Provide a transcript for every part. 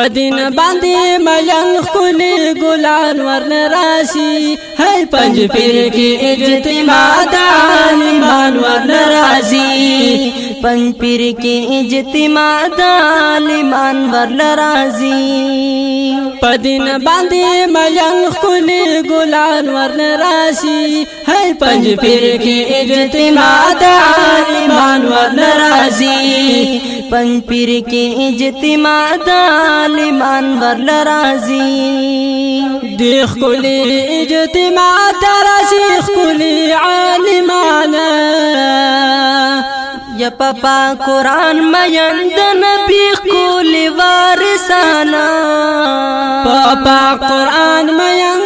پدین باندې ملن خولي ګلان ورن راشي هاي پنج پیر کې اجتماع د عالمان ورن راشي پنج پیر کې اجتماع د عالم انور لرازي پدین باندې ملن خل ګلان ورن راشي هاي پنج پیر کې اجتماع د عالم انور لرازي پنج پیر کې اجتماع د عالم انور لرازي دیخ کلی اجتماع ترازی خلی عالم په پا قران مېن د نبی خول وارسانا په پا قران مېن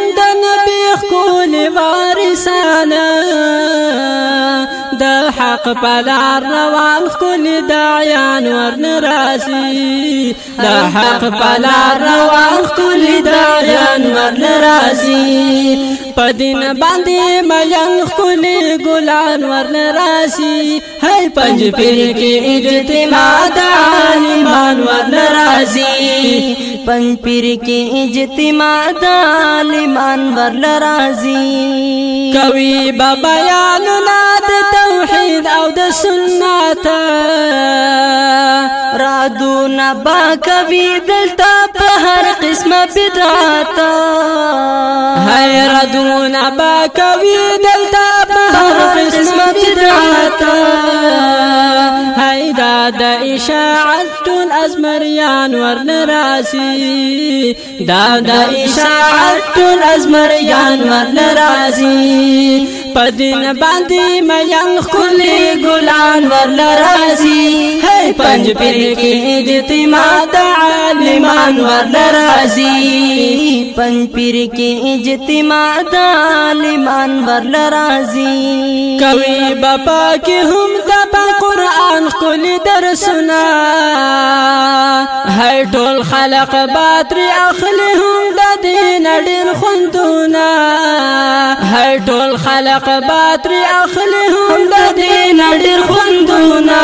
حق پلار روان کلی دعیان ورن راسی دا حق پلار روان کلی دعیان ورن راسی پدین باندې ملن کلی ګلان ورن راسی هی پنج پیر کې اجتماع د عالمان ورن راسی پنج پیر کې اجتماع د عالمان ورن راسی کوي بابا یا نو او د سنت را دو نبا کوي دلتا په هر قسمه بدعت هاي را دو نبا کوي دلتا په هر قسمه بدعت تا د اشاعت ټول ازمریان ورن راسی دا د اشاعت ټول ازمریان ورن راسی پدین باندې میان خلی ګلان ورن راسی هی پنج پیر کې اجتماع د عالمان ورن راسی پنج پیر کې اجتماع د عالمان ورن راسی کوي بابا کې هم د سنا هر ټول خلق باتری اخلی هم د دین ډیر خوندونه هر ټول خلق باتری اخلی هم د دین ډیر خوندونه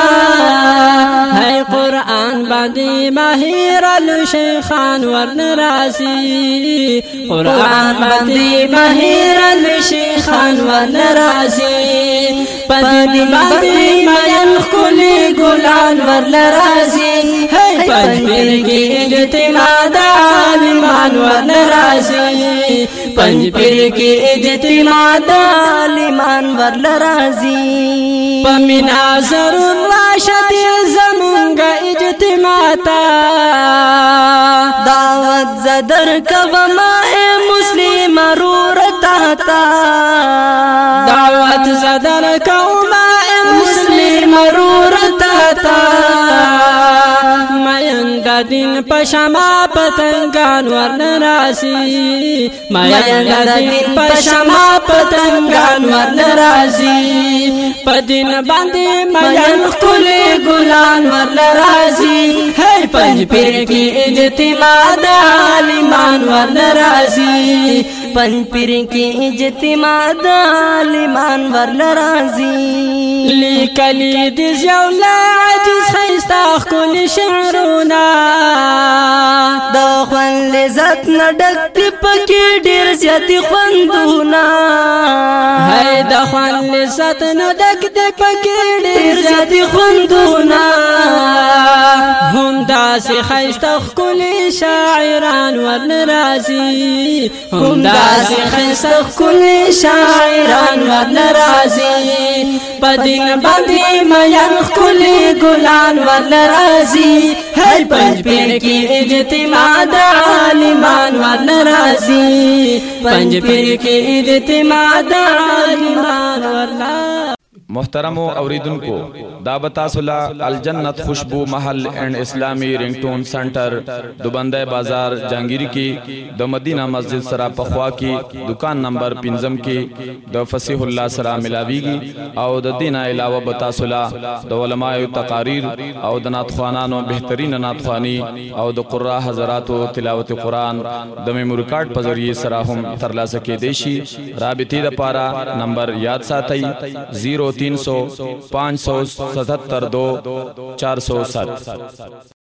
هاي قران باندې ماهر الشيخان ورن راسي قران باندې ماهر الشيخان ورن راسي پدې باندې مېن خولي ګلان ورن راسي هی پنځپیر کې اجتماع د عالمان ورن راځي پنځپیر کې اجتماع د عالمان ورن راځي پمینا ضرور شد زمونږ اجتماع تا دعوت زدر کوم دین پشما پتنگان ورن راسی ماین دا دین پشما پتنگان ورن راسی پدین باندې ماین خل ګلان ورن راسی پنځپیر کې اجتماع د عالمان ور ناراضي پنځپیر کې اجتماع د عالمان ور ناراضي لیکلی د ژولا عجز خيستا خل شعرونه د خوند عزت نډک پکې ډیر زیات خوندونه هاي د خوند عزت نډک پکې ډیر زیات خوندونه داسی خیسته خکلی شاعران ورن راځي هم داسی خیسته خکلی شاعران ورن راځي په دین باندې میان ښکلي ګلان ورن راځي هر پنځپیر کې اجتماع د عالمان ورن راځي پنځپیر کې اجتماع دا عالمان محترم اوریدونکو دا بتاسلا الجنت خوشبو محل اینڈ اسلامی رنگټون سنټر دوبنده بازار جانگیری کې د مدینه مسجد سره پخوا کې دکان نمبر 15 کې د فصیح الله سره ملاویږي او د دین علاوه بتاسلا د علماء تقاریر او د ناتخوانانو بهترین ناتخوانی او د قرا حضراتو تلاوت قران د میموري کارت په ذریعه سره هم ترلاسه کېدې شي رابطې لپاره نمبر یاد ساتئ 03 तीन सौ पाँच सौ सतहत्तर दो चार सौ सात